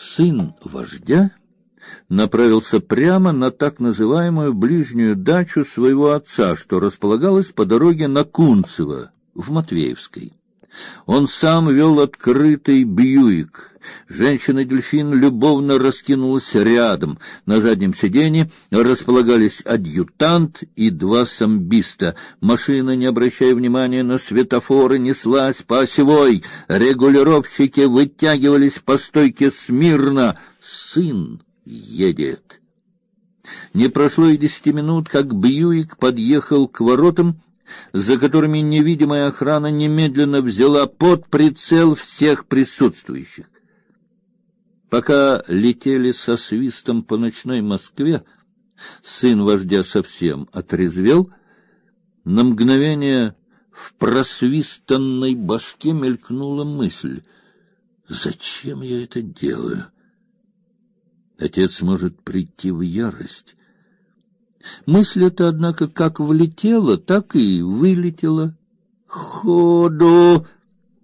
сын вождя направился прямо на так называемую ближнюю дачу своего отца, что располагалась по дороге на Кунцево в Матвеевской. Он сам вел открытый Бьюик. Женщина-дельфин любовно раскинулась рядом. На заднем сиденье располагались адъютант и два самбиста. Машина, не обращая внимания на светофоры, неслась по осевой. Регулировщики вытягивались по стойке смирно. Сын едет. Не прошло и десяти минут, как Бьюик подъехал к воротам, за которыми невидимая охрана немедленно взяла под прицел всех присутствующих. Пока летели со свистом по ночной Москве, сын вождя совсем отрезвел, на мгновение в просвистанной башке мелькнула мысль: зачем я это делаю? Отец может прийти в ярость. Мысль эта, однако, как влетела, так и вылетела. Ходу!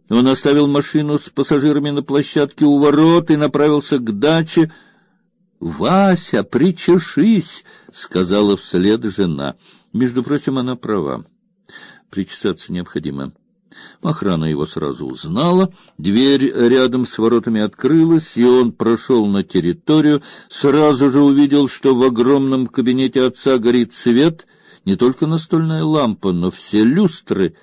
Он оставил машину с пассажирами на площадке у ворот и направился к даче. Вася, причешись, сказала вслед жена. Между прочим, она права. Причесаться необходимо. Охрана его сразу узнала, дверь рядом с воротами открылась, и он прошел на территорию, сразу же увидел, что в огромном кабинете отца горит свет, не только настольная лампа, но все люстры.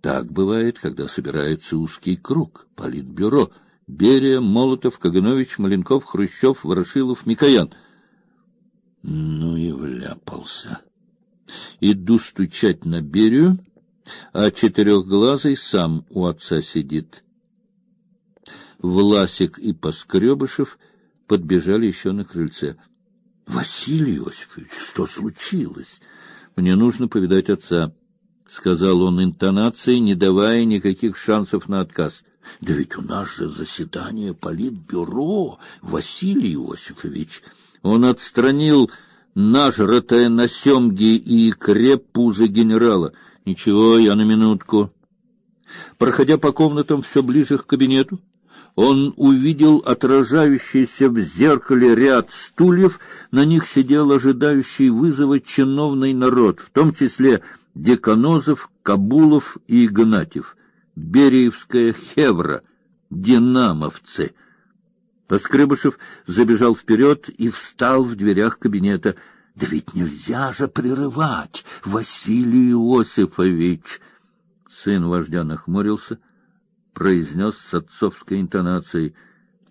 Так бывает, когда собирается узкий круг, политбюро, Берия, Молотов, Каганович, Маленков, Хрущев, Ворошилов, Микоян. Ну и вляпался. Иду стучать на Берию, а четырехглазый сам у отца сидит. Власик и Поскребышев подбежали еще на крыльце. — Василий Иосифович, что случилось? Мне нужно повидать отца, — сказал он интонацией, не давая никаких шансов на отказ. — Да ведь у нас же заседание политбюро, Василий Иосифович. Он отстранил нажратое на семги и икре пузо генерала — Ничего, я на минутку. Проходя по комнатам все ближе к кабинету, он увидел отражающийся в зеркале ряд стульев, на них сидел ожидающий вызова чиновный народ, в том числе Деканозов, Кабулов и Игнатьев, Бериевская хевра, динамовцы. Поскребышев забежал вперед и встал в дверях кабинета. Да ведь нельзя же прерывать, Василий Иосифович. Сын вождя нахмурился, произнес с отцовской интонацией: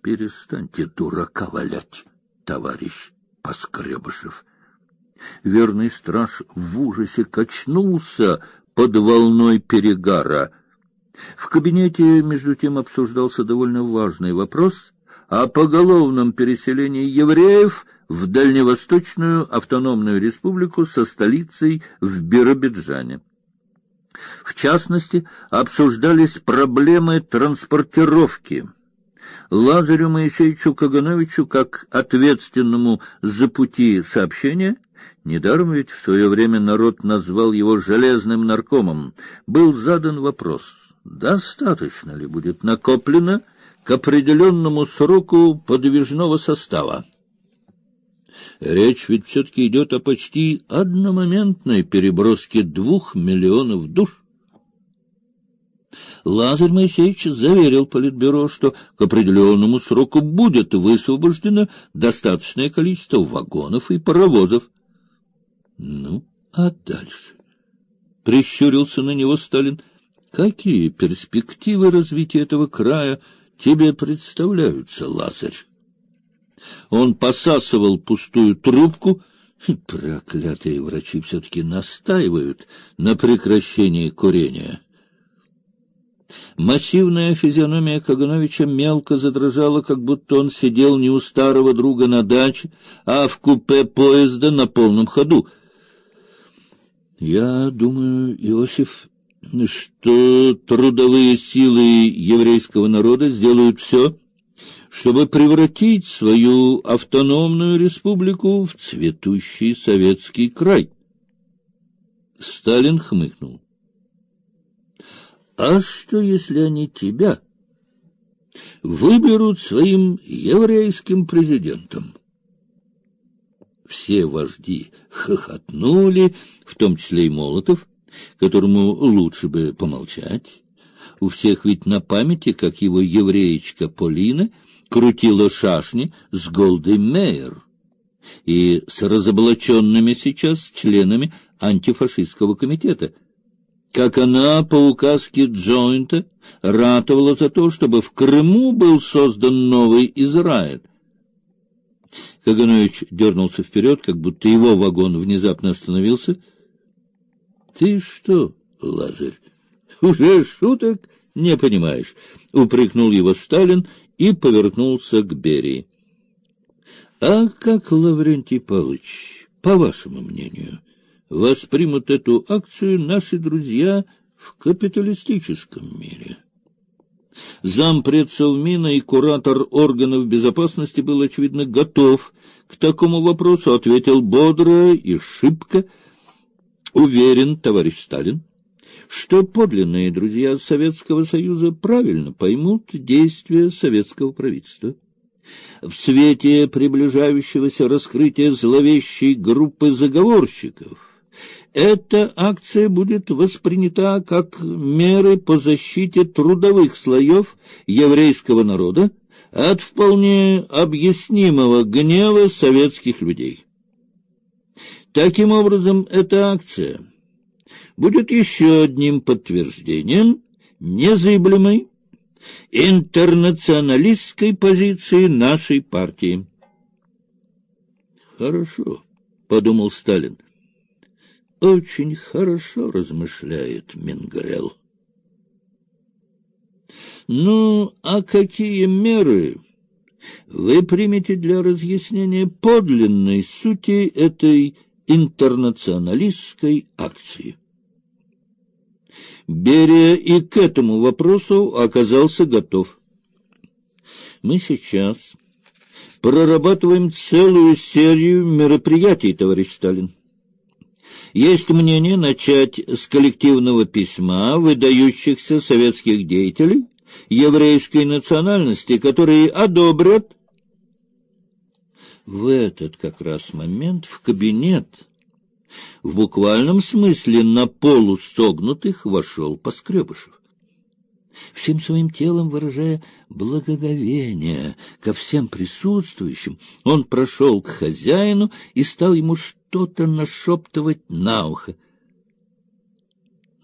"Перестаньте дурака валять, товарищ Поскребышев". Верный страж в ужасе качнулся под волной перегара. В кабинете между тем обсуждался довольно важный вопрос о поголовном переселении евреев в Дальневосточную автономную республику со столицей в Биробиджане. В частности, обсуждались проблемы транспортировки. Лазарю Моисеевичу Кагановичу, как ответственному за пути сообщения, недаром ведь в свое время народ назвал его железным наркомом, был задан вопрос: достаточно ли будет накоплено к определенному сроку подвижного состава? Речь ведь все-таки идет о почти одномоментной переброске двух миллионов душ. Лазарь Моисеевич заверил Политбюро, что к определенному сроку будет высвобождено достаточное количество вагонов и паровозов. Ну, а дальше? Прищурился на него Сталин. Какие перспективы развития этого края тебе представляются, Лазарь? Он посасывал пустую трубку. Проклятые врачи все-таки настаивают на прекращении курения. Массивная физиономия Кагановича мелко задрожала, как будто он сидел не у старого друга на даче, а в купе поезда на полном ходу. Я думаю, Иосиф, что трудовые силы еврейского народа сделают все, чтобы превратить свою автономную республику в цветущий советский край. Сталин хмыкнул. А что, если они тебя выберут своим еврейским президентом. Все вожди хохотнули, в том числе и Молотов, которому лучше бы помолчать. У всех ведь на памяти, как его евреечка Полина крутила шашни с Голдой Мейер и с разоблаченными сейчас членами антифашистского комитета, как она по указке Джойнта ратовала за то, чтобы в Крыму был создан новый Израиль. Каганович дернулся вперед, как будто его вагон внезапно остановился. — Ты что, Лазарь, уже шуток не понимаешь? — упрекнул его Сталин и повернулся к Берии. — А как, Лаврентий Павлович, по вашему мнению, воспримут эту акцию наши друзья в капиталистическом мире? Зампред Совмина и куратор органов безопасности был, очевидно, готов к такому вопросу, ответил бодро и шибко. Уверен, товарищ Сталин, что подлинные друзья Советского Союза правильно поймут действия советского правительства. В свете приближающегося раскрытия зловещей группы заговорщиков эта акция будет воспринята как меры по защите трудовых слоев еврейского народа от вполне объяснимого гнева советских людей. Таким образом, эта акция будет еще одним подтверждением незыблемой интернационалистской позиции нашей партии. Хорошо, подумал Сталин. Очень хорошо размышляет Менгрел. Ну, а какие меры вы примете для разъяснения подлинной сути этой интернационалистской акции? Берия и к этому вопросу оказался готов. Мы сейчас прорабатываем целую серию мероприятий, товарищ Сталин. Есть мнение начать с коллективного письма выдающихся советских деятелей еврейской национальности, которые одобрят в этот как раз момент в кабинет в буквальном смысле на полу согнутых вошел Поскребышев. Всем своим телом выражая благоговение ко всем присутствующим, он прошел к хозяину и стал ему что что-то нашептывать на ухо.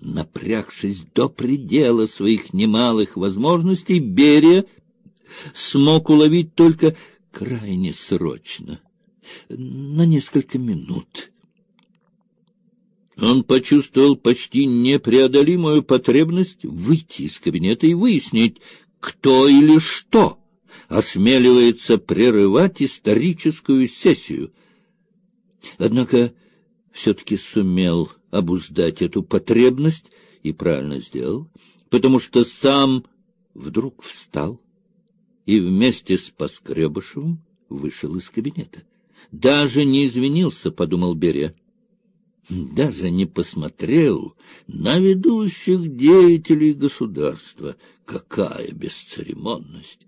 Напрягшись до предела своих немалых возможностей, Берия смог уловить только крайне срочно, на несколько минут. Он почувствовал почти непреодолимую потребность выйти из кабинета и выяснить, кто или что осмеливается прерывать историческую сессию — Однако все-таки сумел обуздать эту потребность и правильно сделал, потому что сам вдруг встал и вместе с Поскребышевым вышел из кабинета. Даже не извинился, подумал Берия. Даже не посмотрел на ведущих деятелей государства. Какая бесцеремонность!